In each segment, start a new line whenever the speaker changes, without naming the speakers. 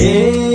Ei.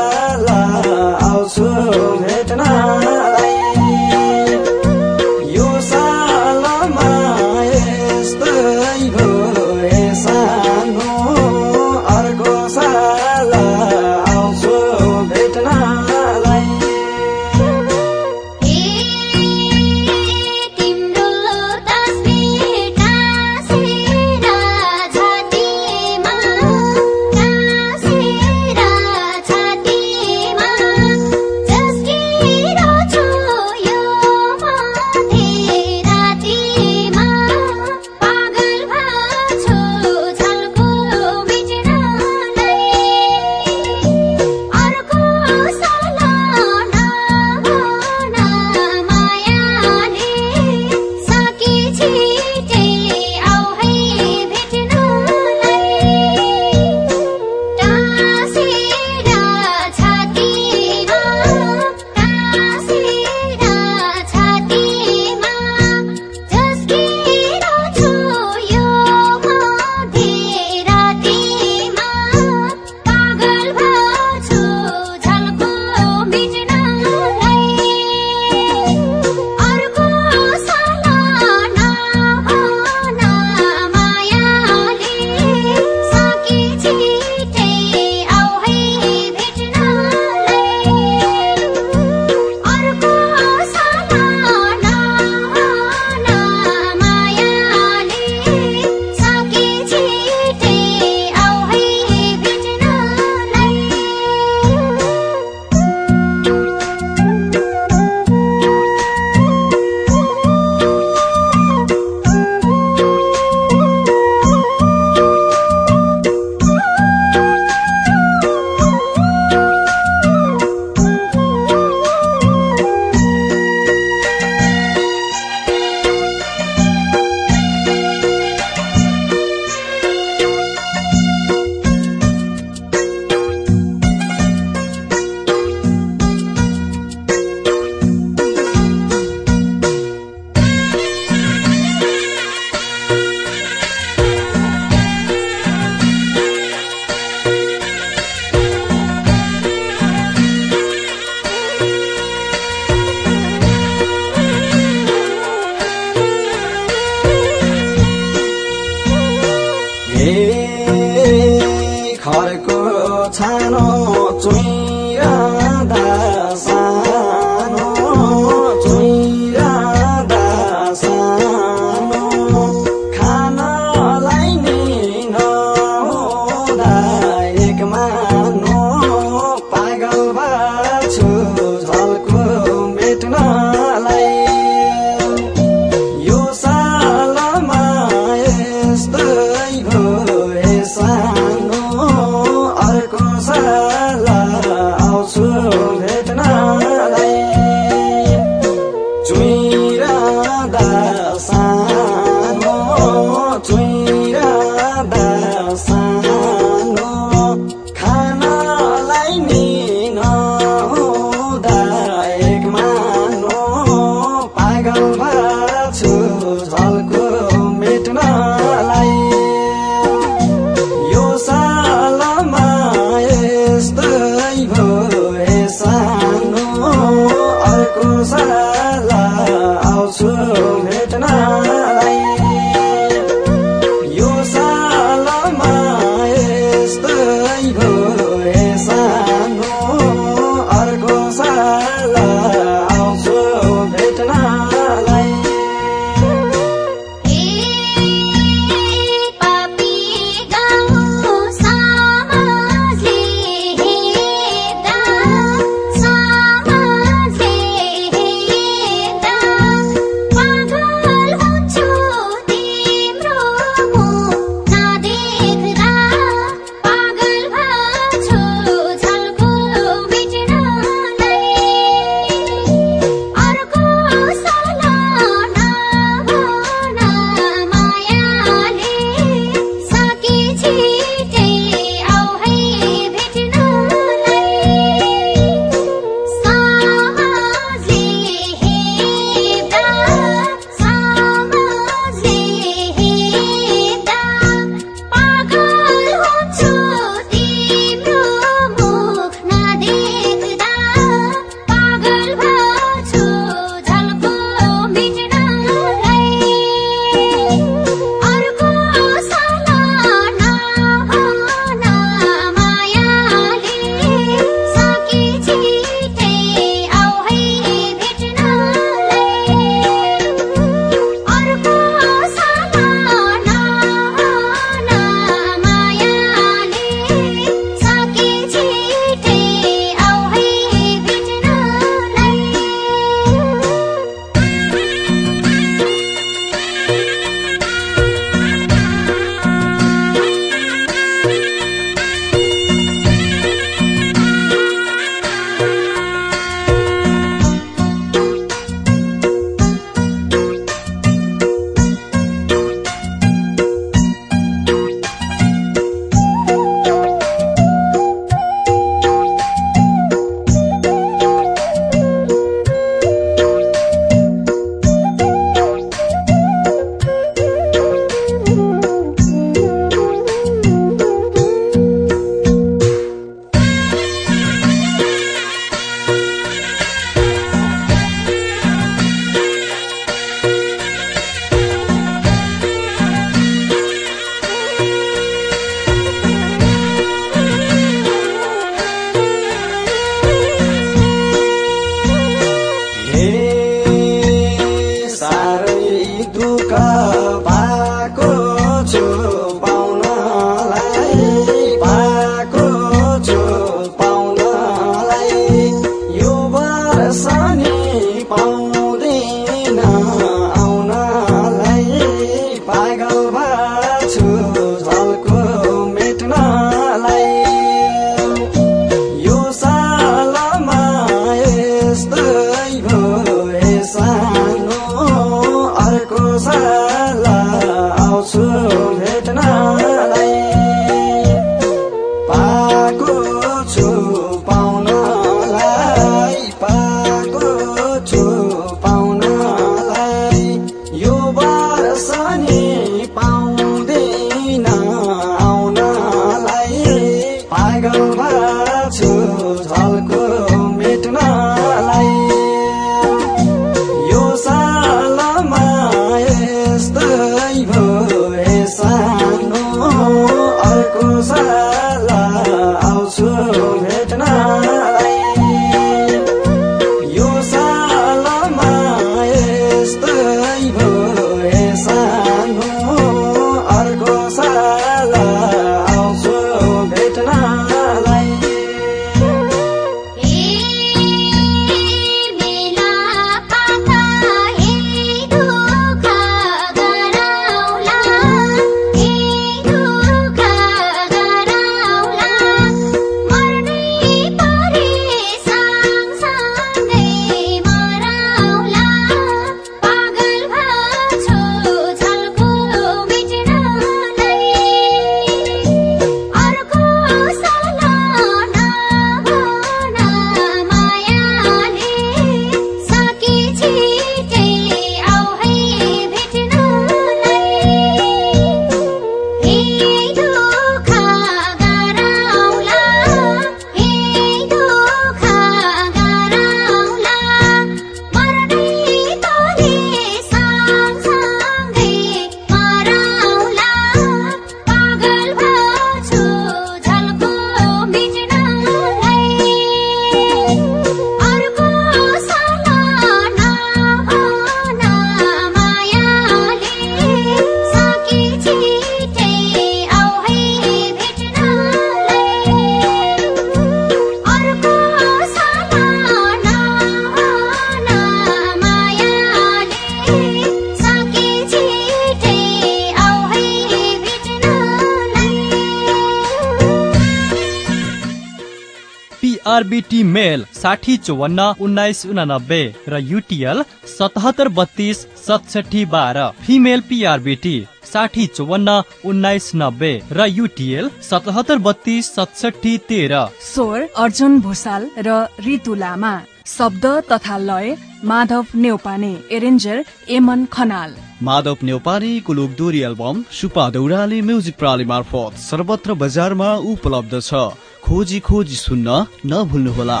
पिआरबिटी मेल साठी चौवन्न उन्नाइस उनानब्बे र युटिएल सतहत्तर बत्तिस सतसठी बाह्र फिमेल पिआरबिटी साठी चौवन्न उन्नाइस नब्बे र युटिएल सतहत्तर बत्तिस सतसठी तेह्र
स्वर अर्जुन भूषाल र रितु लामा शब्द तथा लय माधव नेौपाने एरेन्जर एमन खनाल।
माधव नेौपानेको लोकदोरी एल्बम सुपा दौराले म्युजिक प्रणाली मार्फत सर्वत्र बजारमा उपलब्ध छ। खोजी खोजी सुन्न नभुल्नुहोला।